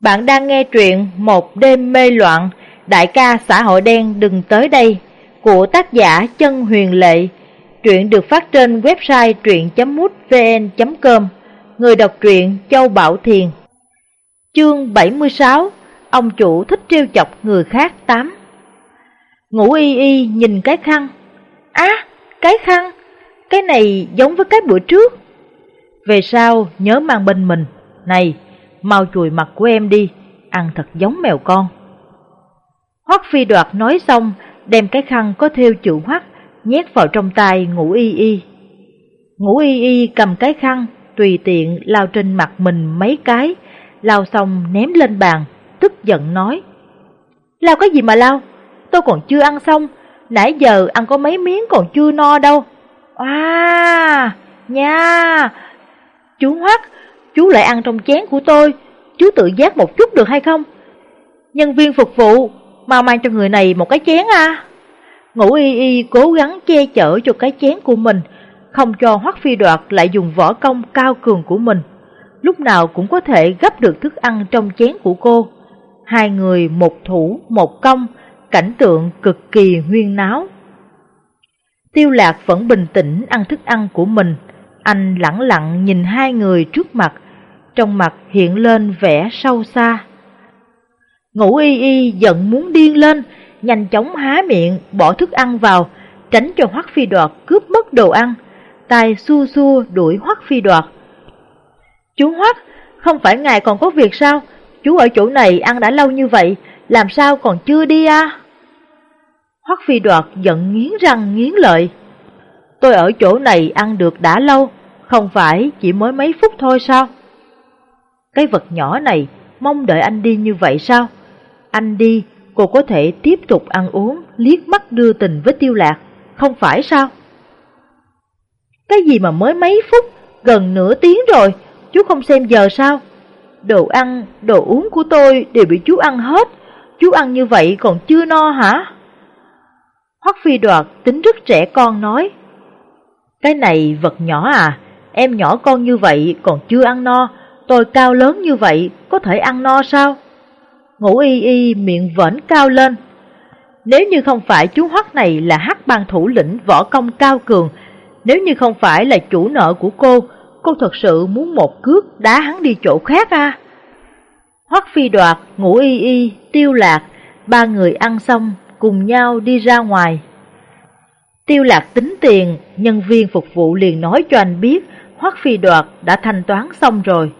Bạn đang nghe truyện Một đêm mê loạn, đại ca xã hội đen đừng tới đây của tác giả Chân Huyền Lệ. Truyện được phát trên website truyện.mútvn.com. Người đọc truyện Châu Bảo Thiền. Chương 76 Ông chủ thích trêu chọc người khác 8 Ngủ y y nhìn cái khăn. Á, cái khăn, cái này giống với cái bữa trước. Về sau nhớ mang bên mình. Này, mau chùi mặt của em đi, ăn thật giống mèo con. Hoắc Phi Đoạt nói xong, đem cái khăn có thêu chữ hoắc nhét vào trong tay ngủ y y. Ngủ y y cầm cái khăn, tùy tiện lao trên mặt mình mấy cái, lao xong ném lên bàn, tức giận nói. Lao cái gì mà lao, tôi còn chưa ăn xong, nãy giờ ăn có mấy miếng còn chưa no đâu. À, nha, chú Hoắc, chú lại ăn trong chén của tôi, chú tự giác một chút được hay không? Nhân viên phục vụ, mau mang cho người này một cái chén à. Ngũ y y cố gắng che chở cho cái chén của mình, không cho Hoắc Phi Đoạt lại dùng võ công cao cường của mình. Lúc nào cũng có thể gấp được thức ăn trong chén của cô. Hai người một thủ, một công, cảnh tượng cực kỳ huyên náo. Tiêu lạc vẫn bình tĩnh ăn thức ăn của mình, anh lặng lặng nhìn hai người trước mặt, trong mặt hiện lên vẻ sâu xa. Ngũ y y giận muốn điên lên, nhanh chóng há miệng, bỏ thức ăn vào, tránh cho Hoắc Phi Đoạt cướp mất đồ ăn. tay xua xua đuổi Hoắc Phi Đoạt. Chú Hoắc, không phải ngài còn có việc sao? Chú ở chỗ này ăn đã lâu như vậy, làm sao còn chưa đi à? Hoắc Phi Đoạt giận nghiến răng nghiến lợi. Tôi ở chỗ này ăn được đã lâu, không phải chỉ mới mấy phút thôi sao? Cái vật nhỏ này mong đợi anh đi như vậy sao? Anh đi, cô có thể tiếp tục ăn uống, liếc mắt đưa tình với tiêu lạc, không phải sao? Cái gì mà mới mấy phút, gần nửa tiếng rồi, chú không xem giờ sao? Đồ ăn, đồ uống của tôi đều bị chú ăn hết, chú ăn như vậy còn chưa no hả? Hoắc Phi Đoạt tính rất trẻ con nói, cái này vật nhỏ à, em nhỏ con như vậy còn chưa ăn no, tôi cao lớn như vậy có thể ăn no sao? Ngũ y y miệng vẫn cao lên. Nếu như không phải chú Hoắc này là hắc bang thủ lĩnh võ công cao cường, nếu như không phải là chủ nợ của cô, cô thật sự muốn một cước đá hắn đi chỗ khác à? Hoắc phi đoạt, ngũ y y, tiêu lạc, ba người ăn xong cùng nhau đi ra ngoài. Tiêu lạc tính tiền, nhân viên phục vụ liền nói cho anh biết Hoắc Phi Đoạt đã thanh toán xong rồi.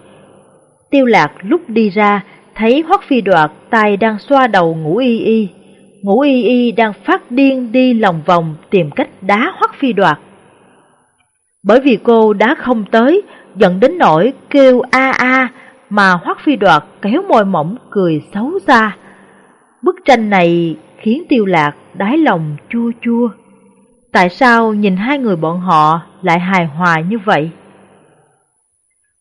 Tiêu lạc lúc đi ra, thấy Hoắc Phi Đoạt tay đang xoa đầu ngũ y y. Ngũ y y đang phát điên đi lòng vòng tìm cách đá Hoắc Phi Đoạt. Bởi vì cô đá không tới, dẫn đến nỗi kêu a a mà Hoắc Phi Đoạt kéo môi mỏng cười xấu xa. Bức tranh này khiến tiêu lạc đái lòng chua chua. Tại sao nhìn hai người bọn họ lại hài hòa như vậy?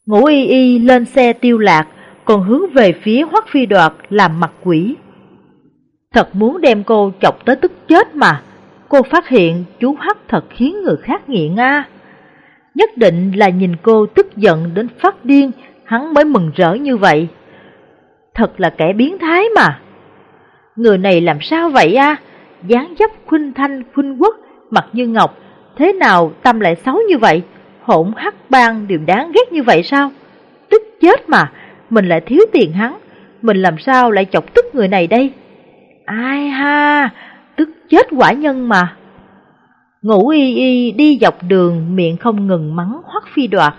Ngũ y y lên xe tiêu lạc, còn hướng về phía Hoắc Phi Đoạt làm mặt quỷ. Thật muốn đem cô chọc tới tức chết mà, cô phát hiện chú Hắc thật khiến người khác nghiện a. Nhất định là nhìn cô tức giận đến phát điên, hắn mới mừng rỡ như vậy. Thật là kẻ biến thái mà. Người này làm sao vậy a? dáng dấp khuynh thanh khuynh quốc, mặt như ngọc, thế nào tâm lại xấu như vậy? Hỗn hắc bang đều đáng ghét như vậy sao? Tức chết mà, mình lại thiếu tiền hắn, mình làm sao lại chọc tức người này đây? Ai ha, tức chết quả nhân mà. Ngủ y y đi dọc đường miệng không ngừng mắng hoắc phi đoạt.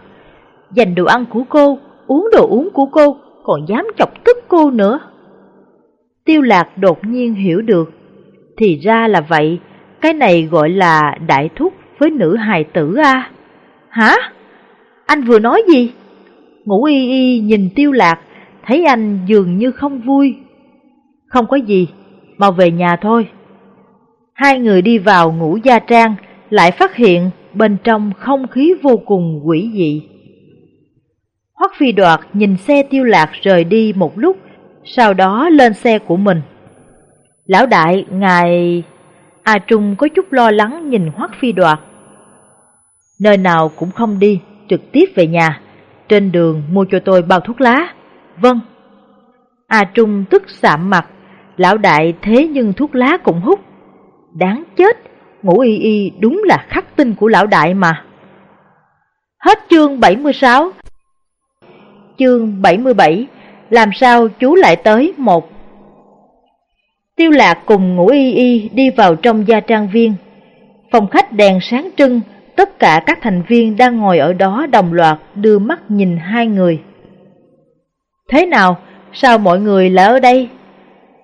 Dành đồ ăn của cô, uống đồ uống của cô, còn dám chọc tức cô nữa. Tiêu lạc đột nhiên hiểu được, thì ra là vậy, cái này gọi là đại thúc với nữ hài tử a. Hả? Anh vừa nói gì? Ngũ y y nhìn tiêu lạc, thấy anh dường như không vui. Không có gì, mau về nhà thôi. Hai người đi vào ngũ gia trang, lại phát hiện bên trong không khí vô cùng quỷ dị. Hoắc phi đoạt nhìn xe tiêu lạc rời đi một lúc, sau đó lên xe của mình. Lão đại, ngài... A Trung có chút lo lắng nhìn Hoắc phi đoạt. Nơi nào cũng không đi, trực tiếp về nhà. Trên đường mua cho tôi bao thuốc lá. Vâng. A Trung tức sạm mặt, lão đại thế nhưng thuốc lá cũng hút. Đáng chết, ngủ y y đúng là khắc tinh của lão đại mà. Hết chương 76 Chương 77 Làm sao chú lại tới một Tiêu lạc cùng ngủ y y đi vào trong gia trang viên. Phòng khách đèn sáng trưng, tất cả các thành viên đang ngồi ở đó đồng loạt đưa mắt nhìn hai người. Thế nào? Sao mọi người lại ở đây?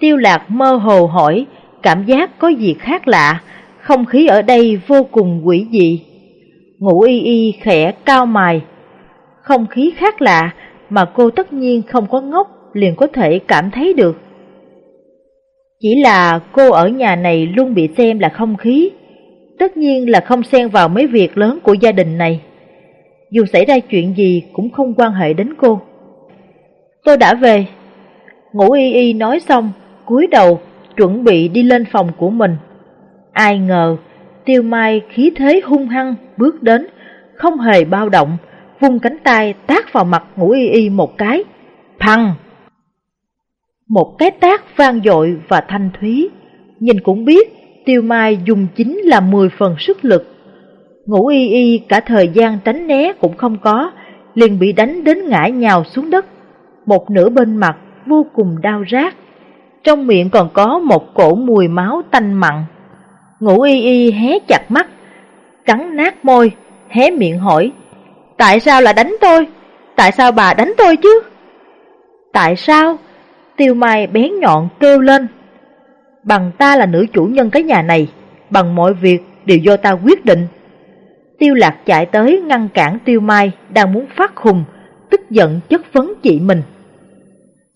Tiêu lạc mơ hồ hỏi, cảm giác có gì khác lạ, không khí ở đây vô cùng quỷ dị. ngũ y y khẽ cao mài. Không khí khác lạ mà cô tất nhiên không có ngốc liền có thể cảm thấy được. Chỉ là cô ở nhà này luôn bị xem là không khí, tất nhiên là không xen vào mấy việc lớn của gia đình này. Dù xảy ra chuyện gì cũng không quan hệ đến cô. Tôi đã về. Ngủ y y nói xong, cúi đầu, chuẩn bị đi lên phòng của mình. Ai ngờ, tiêu mai khí thế hung hăng bước đến, không hề bao động, vung cánh tay tác vào mặt ngủ y y một cái. Phăng! Một cái tác vang dội và thanh thúy, nhìn cũng biết tiêu mai dùng chính là 10 phần sức lực. Ngủ y y cả thời gian tránh né cũng không có, liền bị đánh đến ngã nhào xuống đất. Một nửa bên mặt vô cùng đau rát, trong miệng còn có một cổ mùi máu tanh mặn. Ngủ y y hé chặt mắt, cắn nát môi, hé miệng hỏi, tại sao lại đánh tôi? Tại sao bà đánh tôi chứ? Tại sao? Tiêu Mai bén nhọn kêu lên. Bằng ta là nữ chủ nhân cái nhà này, bằng mọi việc đều do ta quyết định. Tiêu Lạc chạy tới ngăn cản Tiêu Mai đang muốn phát khùng, tức giận chất vấn chị mình.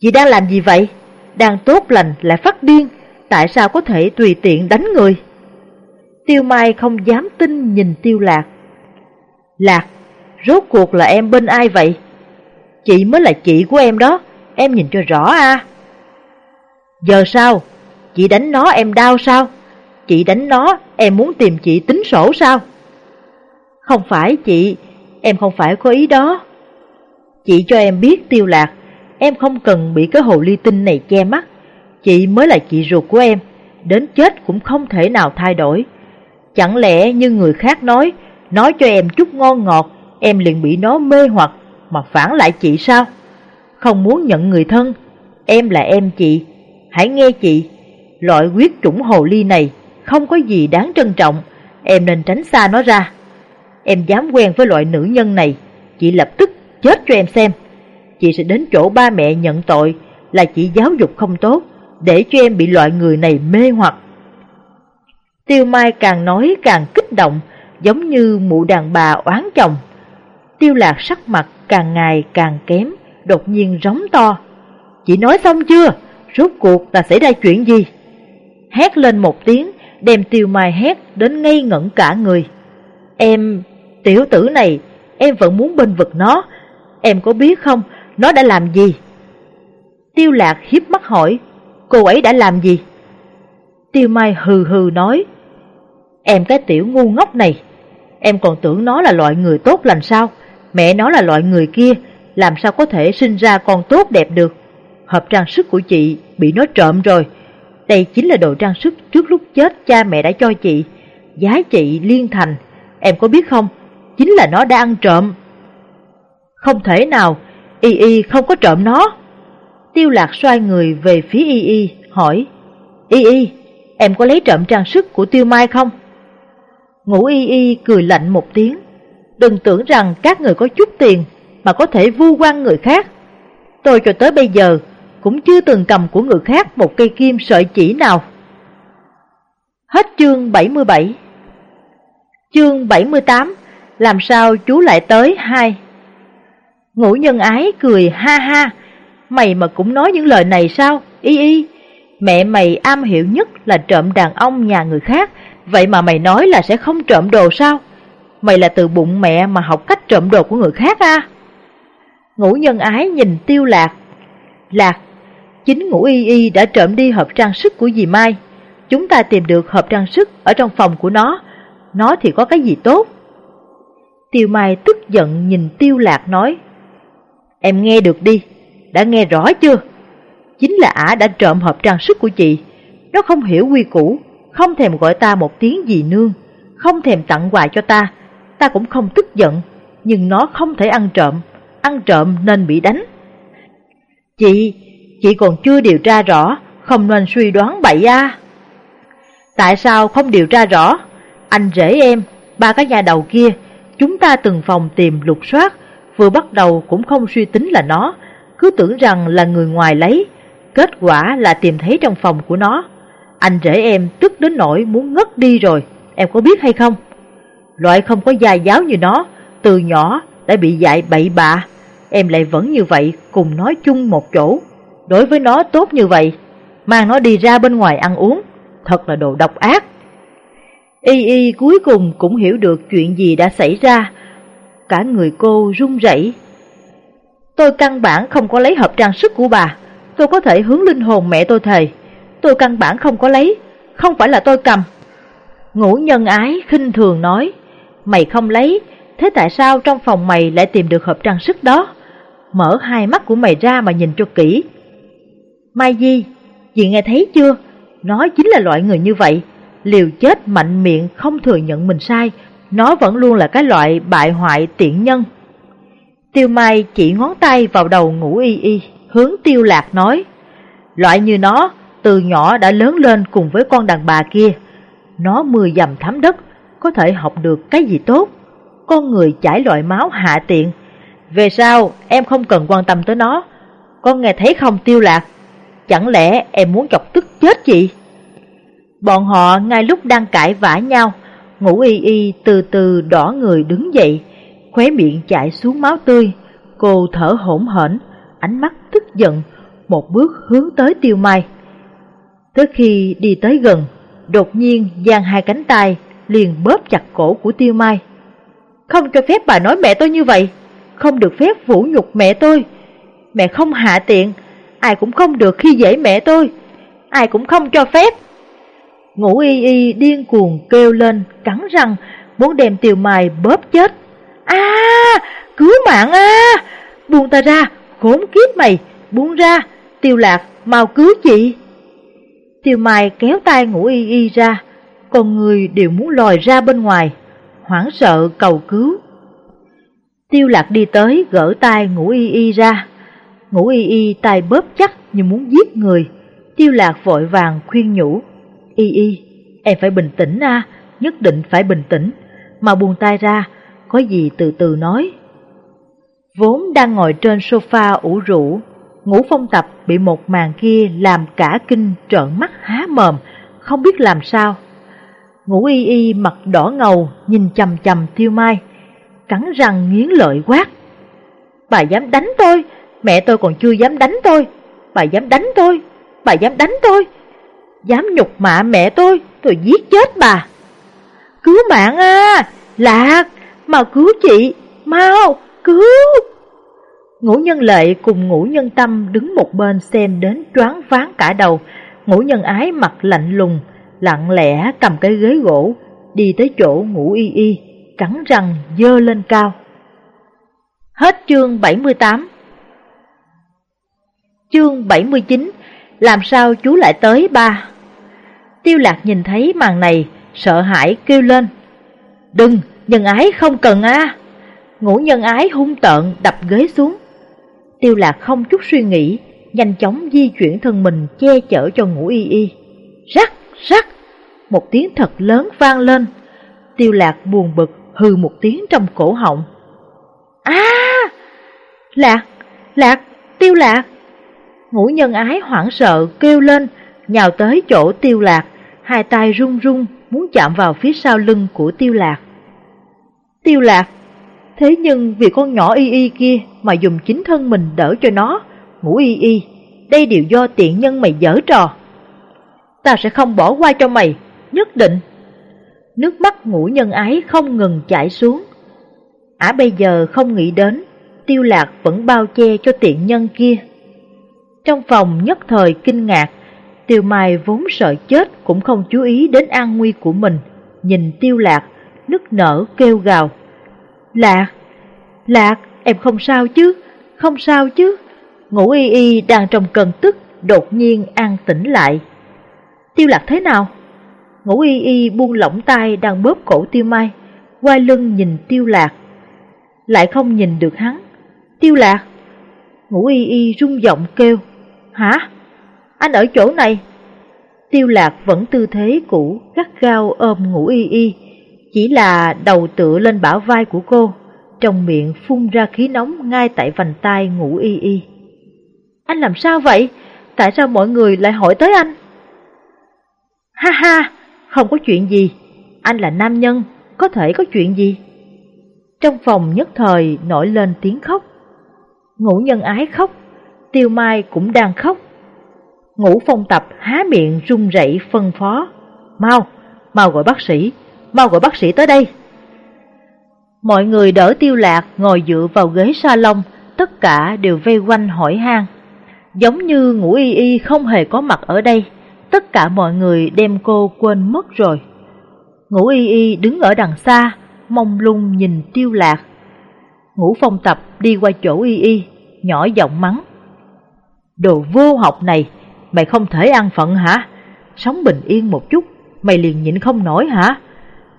Chị đang làm gì vậy? Đang tốt lành lại phát điên, tại sao có thể tùy tiện đánh người? Tiêu Mai không dám tin nhìn Tiêu Lạc. Lạc, rốt cuộc là em bên ai vậy? Chị mới là chị của em đó, em nhìn cho rõ a. Giờ sao? Chị đánh nó em đau sao? Chị đánh nó em muốn tìm chị tính sổ sao? Không phải chị, em không phải có ý đó. Chị cho em biết tiêu lạc, em không cần bị cái hồ ly tinh này che mắt. Chị mới là chị ruột của em, đến chết cũng không thể nào thay đổi. Chẳng lẽ như người khác nói, nói cho em chút ngon ngọt, em liền bị nó mê hoặc mà phản lại chị sao? Không muốn nhận người thân, em là em chị, hãy nghe chị, loại quyết chủng hồ ly này không có gì đáng trân trọng, em nên tránh xa nó ra. Em dám quen với loại nữ nhân này, chị lập tức chết cho em xem. Chị sẽ đến chỗ ba mẹ nhận tội là chị giáo dục không tốt, để cho em bị loại người này mê hoặc. Tiêu Mai càng nói càng kích động, giống như mụ đàn bà oán chồng. Tiêu Lạc sắc mặt càng ngày càng kém, đột nhiên rống to. Chị nói xong chưa? Rốt cuộc là xảy ra chuyện gì? Hét lên một tiếng, đem tiêu mai hét đến ngây ngẩn cả người. Em, tiểu tử này, em vẫn muốn bên vực nó. Em có biết không, nó đã làm gì? Tiêu lạc hiếp mắt hỏi, cô ấy đã làm gì? Tiêu mai hừ hừ nói, em cái tiểu ngu ngốc này, em còn tưởng nó là loại người tốt lành sao? Mẹ nó là loại người kia, làm sao có thể sinh ra con tốt đẹp được? Hợp trang sức của chị bị nó trộm rồi. Đây chính là đồ trang sức trước lúc chết cha mẹ đã cho chị. Giá trị liên thành, em có biết không? Chính là nó đã ăn trộm. Không thể nào, Y Y không có trộm nó. Tiêu lạc xoay người về phía Y Y, hỏi. Y Y, em có lấy trộm trang sức của Tiêu Mai không? Ngũ Y Y cười lạnh một tiếng. Đừng tưởng rằng các người có chút tiền mà có thể vu quan người khác. Tôi cho tới bây giờ cũng chưa từng cầm của người khác một cây kim sợi chỉ nào. Hết chương 77 Chương 78 Làm sao chú lại tới hai? Ngũ nhân ái cười ha ha, Mày mà cũng nói những lời này sao? Y y, Mẹ mày am hiểu nhất là trộm đàn ông nhà người khác, Vậy mà mày nói là sẽ không trộm đồ sao? Mày là từ bụng mẹ mà học cách trộm đồ của người khác à? Ngũ nhân ái nhìn tiêu lạc. Lạc Chính ngũ y y đã trộm đi hộp trang sức của dì Mai. Chúng ta tìm được hộp trang sức ở trong phòng của nó. Nó thì có cái gì tốt? Tiêu Mai tức giận nhìn Tiêu Lạc nói. Em nghe được đi, đã nghe rõ chưa? Chính là ả đã trộm hộp trang sức của chị. Nó không hiểu quy củ, không thèm gọi ta một tiếng gì nương, không thèm tặng quà cho ta. Ta cũng không tức giận, nhưng nó không thể ăn trộm, ăn trộm nên bị đánh. Chị, chị còn chưa điều tra rõ, không nên suy đoán bậy à. Tại sao không điều tra rõ? Anh rể em, ba cái nhà đầu kia, chúng ta từng phòng tìm lục soát, vừa bắt đầu cũng không suy tính là nó, cứ tưởng rằng là người ngoài lấy, kết quả là tìm thấy trong phòng của nó. Anh rể em tức đến nỗi muốn ngất đi rồi, em có biết hay không? Loại không có gia giáo như nó, từ nhỏ đã bị dạy bậy bạ, em lại vẫn như vậy cùng nói chung một chỗ. Đối với nó tốt như vậy, mang nó đi ra bên ngoài ăn uống, thật là đồ độc ác. Y Y cuối cùng cũng hiểu được chuyện gì đã xảy ra, cả người cô run rẩy. Tôi căn bản không có lấy hộp trang sức của bà, tôi có thể hướng linh hồn mẹ tôi thề. Tôi căn bản không có lấy, không phải là tôi cầm. Ngũ nhân ái khinh thường nói, mày không lấy, thế tại sao trong phòng mày lại tìm được hộp trang sức đó? Mở hai mắt của mày ra mà nhìn cho kỹ. Mai Di, chị nghe thấy chưa? Nó chính là loại người như vậy, liều chết mạnh miệng không thừa nhận mình sai, nó vẫn luôn là cái loại bại hoại tiện nhân. Tiêu Mai chỉ ngón tay vào đầu ngủ y y, hướng tiêu lạc nói, loại như nó từ nhỏ đã lớn lên cùng với con đàn bà kia, nó mười dầm thấm đất, có thể học được cái gì tốt, con người chảy loại máu hạ tiện. Về sau em không cần quan tâm tới nó, con nghe thấy không tiêu lạc, chẳng lẽ em muốn chọc tức chết chị? Bọn họ ngay lúc đang cãi vã nhau, ngủ y y từ từ đỏ người đứng dậy, khóe miệng chảy xuống máu tươi, cô thở hổn hển, ánh mắt tức giận, một bước hướng tới tiêu mai. Tới khi đi tới gần, đột nhiên giang hai cánh tay liền bóp chặt cổ của tiêu mai. Không cho phép bà nói mẹ tôi như vậy, không được phép vũ nhục mẹ tôi. Mẹ không hạ tiện, ai cũng không được khi dễ mẹ tôi, ai cũng không cho phép. Ngũ y y điên cuồng kêu lên, cắn răng, muốn đem tiêu mai bóp chết. a cứu mạng a Buông ta ra, khốn kiếp mày, buông ra, tiêu lạc, mau cứu chị. Tiêu mai kéo tay ngũ y y ra, con người đều muốn lòi ra bên ngoài, hoảng sợ cầu cứu. Tiêu lạc đi tới gỡ tay ngũ y y ra, ngũ y y tay bóp chắc như muốn giết người. Tiêu lạc vội vàng khuyên nhủ, y y, em phải bình tĩnh a, nhất định phải bình tĩnh, mà buông tay ra, có gì từ từ nói. Vốn đang ngồi trên sofa ủ rũ, ngũ phong tập bị một màn kia làm cả kinh trợn mắt há mồm, không biết làm sao. Ngũ y y mặt đỏ ngầu nhìn chầm chầm tiêu mai, cắn răng nghiến lợi quát. Bà dám đánh tôi, mẹ tôi còn chưa dám đánh tôi, bà dám đánh tôi, bà dám đánh tôi, dám nhục mạ mẹ tôi, tôi giết chết bà. Cứu mạng à, lạc, mau cứu chị, mau, cứu. Ngũ nhân lệ cùng ngũ nhân tâm đứng một bên xem đến choáng váng cả đầu, ngũ nhân ái mặt lạnh lùng, lặng lẽ cầm cái ghế gỗ, đi tới chỗ ngũ y y, cắn răng dơ lên cao. Hết chương 78 Chương 79 Làm sao chú lại tới ba? Tiêu lạc nhìn thấy màn này, sợ hãi kêu lên. Đừng, nhân ái không cần a Ngũ nhân ái hung tợn đập ghế xuống. Tiêu lạc không chút suy nghĩ, nhanh chóng di chuyển thân mình che chở cho ngũ y y. Rắc, rắc, một tiếng thật lớn vang lên. Tiêu lạc buồn bực hừ một tiếng trong cổ họng. À! Lạc, lạc, tiêu lạc. Ngũ nhân ái hoảng sợ kêu lên, nhào tới chỗ tiêu lạc, hai tay run run muốn chạm vào phía sau lưng của tiêu lạc. Tiêu lạc, thế nhưng vì con nhỏ y y kia mà dùng chính thân mình đỡ cho nó, ngũ y y, đây đều do tiện nhân mày dở trò. Ta sẽ không bỏ qua cho mày, nhất định. Nước mắt ngũ nhân ái không ngừng chảy xuống. Ả bây giờ không nghĩ đến, tiêu lạc vẫn bao che cho tiện nhân kia. Trong phòng nhất thời kinh ngạc, tiêu mai vốn sợ chết cũng không chú ý đến an nguy của mình, nhìn tiêu lạc, nức nở kêu gào. Lạc, lạc, em không sao chứ, không sao chứ. Ngũ y y đang trong cơn tức, đột nhiên an tĩnh lại. Tiêu lạc thế nào? Ngũ y y buông lỏng tay đang bóp cổ tiêu mai, quay lưng nhìn tiêu lạc. Lại không nhìn được hắn. Tiêu lạc! Ngũ y y rung giọng kêu. Hả? Anh ở chỗ này? Tiêu lạc vẫn tư thế cũ, gắt gao ôm ngủ y y, chỉ là đầu tựa lên bả vai của cô, trong miệng phun ra khí nóng ngay tại vành tay ngủ y y. Anh làm sao vậy? Tại sao mọi người lại hỏi tới anh? Ha ha, không có chuyện gì, anh là nam nhân, có thể có chuyện gì? Trong phòng nhất thời nổi lên tiếng khóc. Ngũ nhân ái khóc, tiêu mai cũng đang khóc. Ngũ phong tập há miệng run rẩy phân phó. Mau, mau gọi bác sĩ, mau gọi bác sĩ tới đây. Mọi người đỡ tiêu lạc ngồi dựa vào ghế salon, tất cả đều vây quanh hỏi han. Giống như ngũ y y không hề có mặt ở đây, tất cả mọi người đem cô quên mất rồi. Ngũ y y đứng ở đằng xa, mông lung nhìn tiêu lạc. Ngũ phong tập đi qua chỗ y y, nhỏ giọng mắng. Đồ vô học này, mày không thể ăn phận hả? Sống bình yên một chút, mày liền nhịn không nổi hả?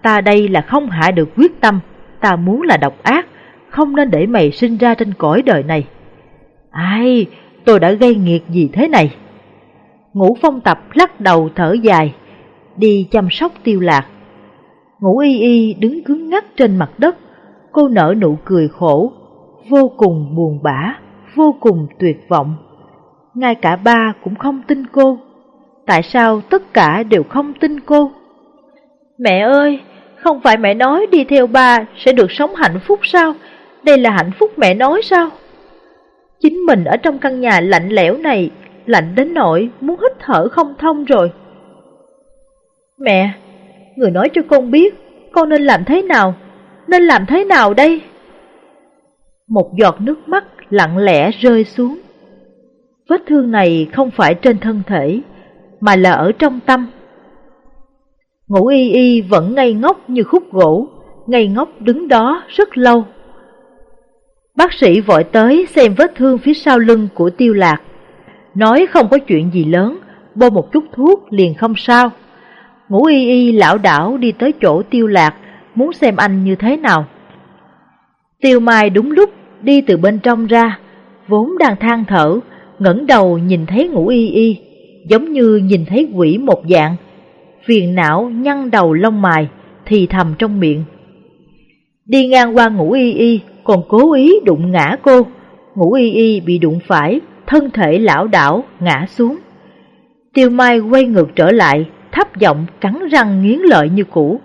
Ta đây là không hạ được quyết tâm, ta muốn là độc ác, không nên để mày sinh ra trên cõi đời này. Ai, tôi đã gây nghiệt gì thế này? Ngũ phong tập lắc đầu thở dài, đi chăm sóc tiêu lạc. Ngũ y y đứng cứng ngắc trên mặt đất, cô nở nụ cười khổ, vô cùng buồn bã, vô cùng tuyệt vọng. Ngay cả ba cũng không tin cô. Tại sao tất cả đều không tin cô? Mẹ ơi, không phải mẹ nói đi theo ba sẽ được sống hạnh phúc sao? Đây là hạnh phúc mẹ nói sao? Chính mình ở trong căn nhà lạnh lẽo này, lạnh đến nỗi muốn hít thở không thông rồi. Mẹ, người nói cho con biết, con nên làm thế nào? Nên làm thế nào đây? Một giọt nước mắt lặng lẽ rơi xuống. Vết thương này không phải trên thân thể, mà là ở trong tâm. Ngũ y y vẫn ngây ngốc như khúc gỗ, ngây ngốc đứng đó rất lâu. Bác sĩ vội tới xem vết thương phía sau lưng của tiêu lạc. Nói không có chuyện gì lớn, bôi một chút thuốc liền không sao. Ngũ y y lão đảo đi tới chỗ tiêu lạc, muốn xem anh như thế nào. Tiêu mai đúng lúc đi từ bên trong ra, vốn đang than thở, ngẩng đầu nhìn thấy ngũ y y, giống như nhìn thấy quỷ một dạng. Phiền não nhăn đầu lông mày thì thầm trong miệng. Đi ngang qua ngũ y y, còn cố ý đụng ngã cô. Ngũ y y bị đụng phải, thân thể lão đảo, ngã xuống. Tiêu Mai quay ngược trở lại, thấp giọng cắn răng nghiến lợi như cũ.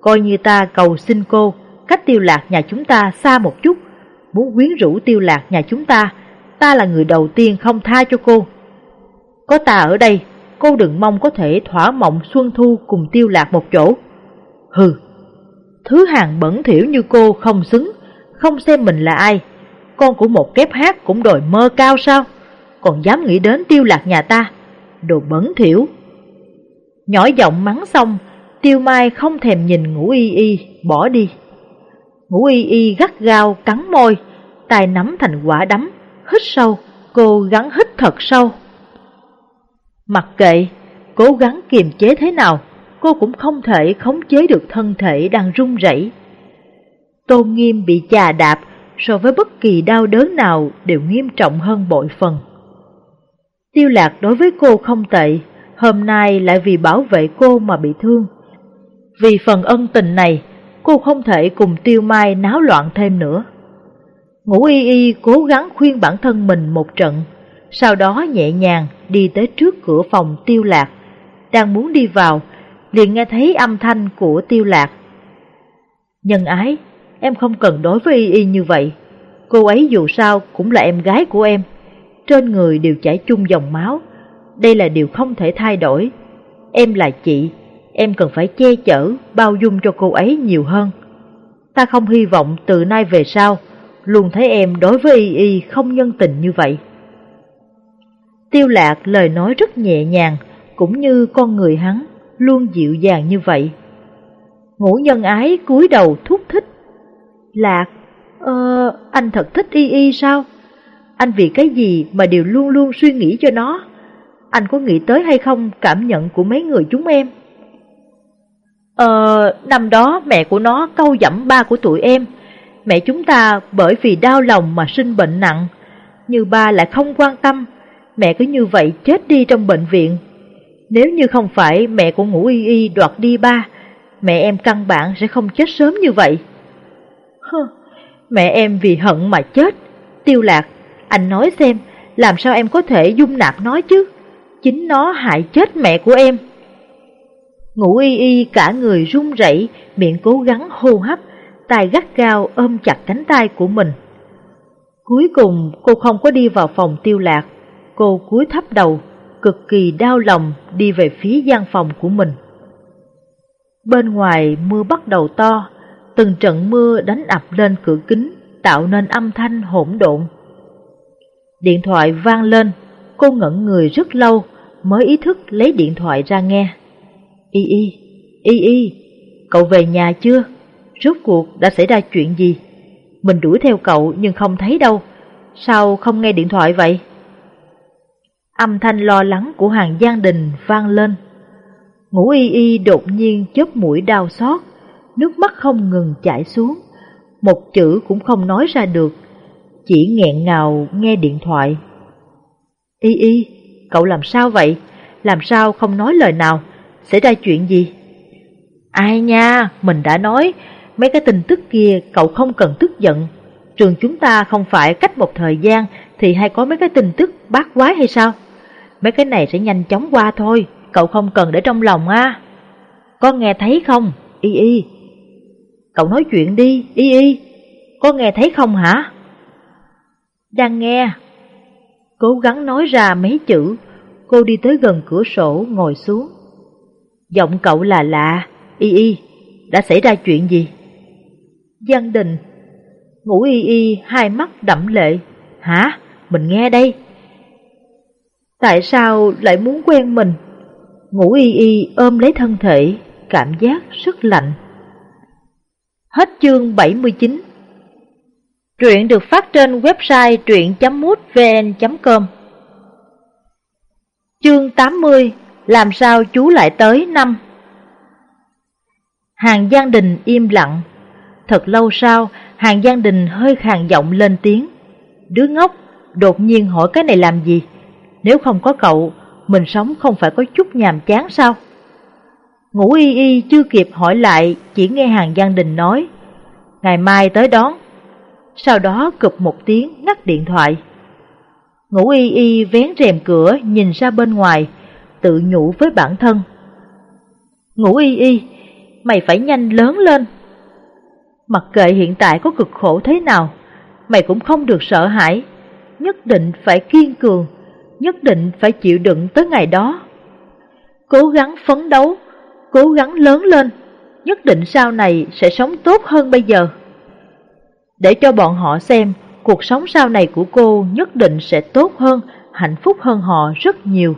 Coi như ta cầu xin cô, cách tiêu lạc nhà chúng ta xa một chút, muốn quyến rũ tiêu lạc nhà chúng ta, ta là người đầu tiên không tha cho cô. Có ta ở đây, cô đừng mong có thể thỏa mộng xuân thu cùng tiêu lạc một chỗ. Hừ, thứ hàng bẩn thỉu như cô không xứng, không xem mình là ai. Con của một kép hát cũng đòi mơ cao sao? Còn dám nghĩ đến tiêu lạc nhà ta? Đồ bẩn thỉu. Nhỏ giọng mắng xong, tiêu mai không thèm nhìn ngủ y y, bỏ đi. Ngũ y y gắt gao cắn môi, tay nắm thành quả đấm, hít sâu, cô gắng hít thật sâu. Mặc kệ, cố gắng kiềm chế thế nào, cô cũng không thể khống chế được thân thể đang run rẩy. Tôn nghiêm bị chà đạp so với bất kỳ đau đớn nào đều nghiêm trọng hơn bội phần. Tiêu lạc đối với cô không tệ, hôm nay lại vì bảo vệ cô mà bị thương. Vì phần ân tình này, cô không thể cùng tiêu mai náo loạn thêm nữa. Ngũ y y cố gắng khuyên bản thân mình một trận, sau đó nhẹ nhàng đi tới trước cửa phòng tiêu lạc. Đang muốn đi vào, liền nghe thấy âm thanh của tiêu lạc. Nhân ái, em không cần đối với y y như vậy. Cô ấy dù sao cũng là em gái của em. Trên người đều chảy chung dòng máu. Đây là điều không thể thay đổi. Em là chị, em cần phải che chở, bao dung cho cô ấy nhiều hơn. Ta không hy vọng từ nay về sau, luôn thấy em đối với Y Y không nhân tình như vậy. Tiêu lạc lời nói rất nhẹ nhàng, cũng như con người hắn, luôn dịu dàng như vậy. Ngũ nhân ái cúi đầu thúc thích. Lạc, ờ, anh thật thích Y Y sao? Anh vì cái gì mà đều luôn luôn suy nghĩ cho nó? anh có nghĩ tới hay không cảm nhận của mấy người chúng em? Ờ, năm đó mẹ của nó câu dẫm ba của tụi em. Mẹ chúng ta bởi vì đau lòng mà sinh bệnh nặng. Như ba lại không quan tâm, mẹ cứ như vậy chết đi trong bệnh viện. Nếu như không phải mẹ của ngũ y y đoạt đi ba, mẹ em căn bản sẽ không chết sớm như vậy. Hơ, mẹ em vì hận mà chết. Tiêu lạc, anh nói xem, làm sao em có thể dung nạp nói chứ? Chính nó hại chết mẹ của em. Ngũ y y cả người run rẩy, miệng cố gắng hô hấp, tay gắt gao ôm chặt cánh tay của mình. Cuối cùng cô không có đi vào phòng tiêu lạc, cô cúi thấp đầu, cực kỳ đau lòng đi về phía gian phòng của mình. Bên ngoài mưa bắt đầu to, từng trận mưa đánh ập lên cửa kính, tạo nên âm thanh hỗn độn. Điện thoại vang lên, cô ngẩn người rất lâu mới ý thức lấy điện thoại ra nghe. Y y, y y, cậu về nhà chưa? Rốt cuộc đã xảy ra chuyện gì? Mình đuổi theo cậu nhưng không thấy đâu, sao không nghe điện thoại vậy? Âm thanh lo lắng của hàng Giang Đình vang lên. Ngũ y y đột nhiên chớp mũi đau xót, nước mắt không ngừng chảy xuống, một chữ cũng không nói ra được, chỉ nghẹn ngào nghe điện thoại. Y y, cậu làm sao vậy? Làm sao không nói lời nào? Xảy ra chuyện gì? Ai nha, mình đã nói, mấy cái tin tức kia cậu không cần tức giận. Trường chúng ta không phải cách một thời gian thì hay có mấy cái tin tức bát quái hay sao? Mấy cái này sẽ nhanh chóng qua thôi, cậu không cần để trong lòng á. Có nghe thấy không? Y y. Cậu nói chuyện đi, y y. Có nghe thấy không hả? Đang nghe. Cố gắng nói ra mấy chữ, cô đi tới gần cửa sổ ngồi xuống. Giọng cậu là lạ, y y, đã xảy ra chuyện gì? Giang đình, ngủ y y hai mắt đẫm lệ. Hả? Mình nghe đây. Tại sao lại muốn quen mình? Ngủ y y ôm lấy thân thể, cảm giác rất lạnh. Hết chương 79 Truyện được phát trên website truyện.mútvn.com Chương 80 Làm sao chú lại tới năm Hàng Giang Đình im lặng Thật lâu sau, Hàng gia Đình hơi khàn giọng lên tiếng. Đứa ngốc, Đột nhiên hỏi cái này làm gì? Nếu không có cậu, Mình sống không phải có chút nhàm chán sao? Ngũ y y chưa kịp hỏi lại, Chỉ nghe Hàng gia Đình nói, Ngày mai tới đón. Sau đó cụp một tiếng, ngắt điện thoại. Ngũ y y vén rèm cửa, nhìn ra bên ngoài, Tự nhủ với bản thân, Ngũ y y, Mày phải nhanh lớn lên Mặc kệ hiện tại có cực khổ thế nào Mày cũng không được sợ hãi. Nhất định phải kiên cường Nhất định phải chịu đựng tới ngày đó. Cố gắng phấn đấu Cố gắng lớn lên Nhất định sau này sẽ sống tốt hơn bây giờ. Để cho bọn họ xem Cuộc sống sau này của cô nhất định sẽ tốt hơn Hạnh phúc hơn họ rất nhiều.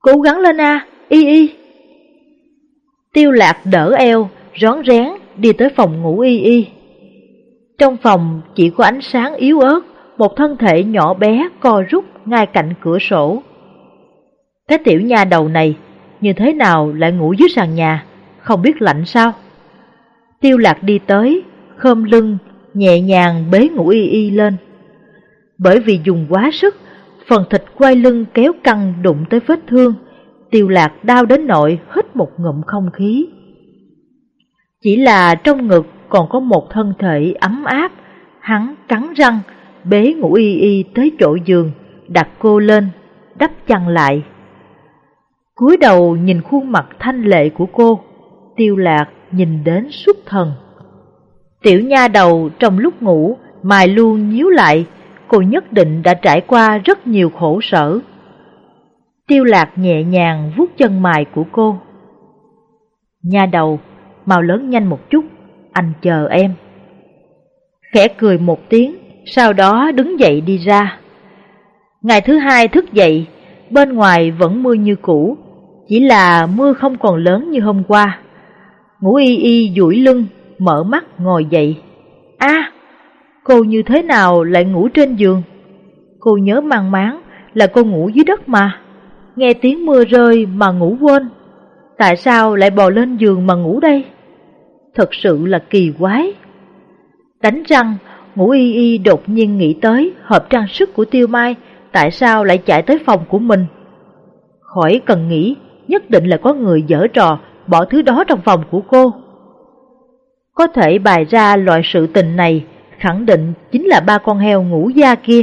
Cố gắng lên a y y. Tiêu lạc đỡ eo, rón rén đi tới phòng ngủ y y. Trong phòng chỉ có ánh sáng yếu ớt, một thân thể nhỏ bé co rút ngay cạnh cửa sổ. Cái tiểu nha đầu này, như thế nào lại ngủ dưới sàn nhà, không biết lạnh sao? Tiêu lạc đi tới, khom lưng, nhẹ nhàng bế ngủ y y lên. Bởi vì dùng quá sức, phần thịt quay lưng kéo căng đụng tới vết thương, tiêu lạc đau đến nỗi hít một ngụm không khí. Chỉ là trong ngực còn có một thân thể ấm áp, hắn cắn răng, bế ngủ y y tới chỗ giường, đặt cô lên, đắp chăn lại. cúi đầu nhìn khuôn mặt thanh lệ của cô, tiêu lạc nhìn đến xuất thần. Tiểu nha đầu trong lúc ngủ, mài luôn nhíu lại, cô nhất định đã trải qua rất nhiều khổ sở. Tiêu lạc nhẹ nhàng vuốt chân mài của cô. Nha đầu, mau lớn nhanh một chút, anh chờ em. Khẽ cười một tiếng, sau đó đứng dậy đi ra. Ngày thứ hai thức dậy, bên ngoài vẫn mưa như cũ, chỉ là mưa không còn lớn như hôm qua. Ngủ y y duỗi lưng, mở mắt ngồi dậy. a cô như thế nào lại ngủ trên giường? Cô nhớ mang máng là cô ngủ dưới đất mà. nghe tiếng mưa rơi mà ngủ quên. Tại sao lại bò lên giường mà ngủ đây? Thật sự là kỳ quái. Đánh răng, ngủ y y đột nhiên nghĩ tới hộp trang sức của tiêu mai, tại sao lại chạy tới phòng của mình. Khỏi cần nghĩ, nhất định là có người dở trò bỏ thứ đó trong phòng của cô. Có thể bài ra loại sự tình này, khẳng định chính là ba con heo ngủ da kia.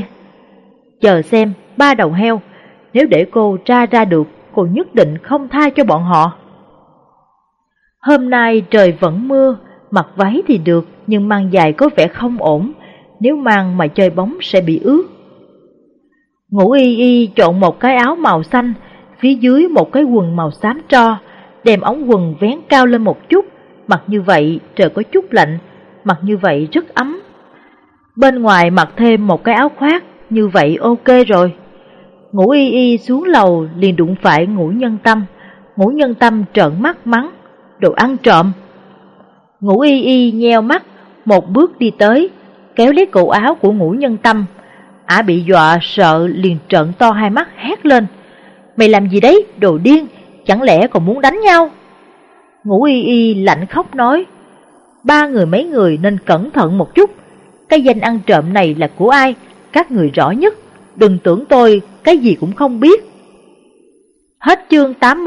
Chờ xem, ba đầu heo, nếu để cô tra ra được, cô nhất định không tha cho bọn họ. Hôm nay trời vẫn mưa, mặc váy thì được, nhưng mang dài có vẻ không ổn, nếu mang mà chơi bóng sẽ bị ướt. ngũ y y chọn một cái áo màu xanh, phía dưới một cái quần màu xám tro, đem ống quần vén cao lên một chút, mặc như vậy trời có chút lạnh, mặc như vậy rất ấm. Bên ngoài mặc thêm một cái áo khoác, như vậy ok rồi. Ngũ y y xuống lầu liền đụng phải ngũ nhân tâm, ngũ nhân tâm trợn mắt mắng, đồ ăn trộm. Ngũ y y nheo mắt, một bước đi tới, kéo lấy cổ áo của ngũ nhân tâm. Ả bị dọa sợ liền trợn to hai mắt hét lên. Mày làm gì đấy, đồ điên, chẳng lẽ còn muốn đánh nhau? Ngũ y y lạnh khóc nói, ba người mấy người nên cẩn thận một chút, cái danh ăn trộm này là của ai, các người rõ nhất, đừng tưởng tôi cái gì cũng không biết. Hết chương 80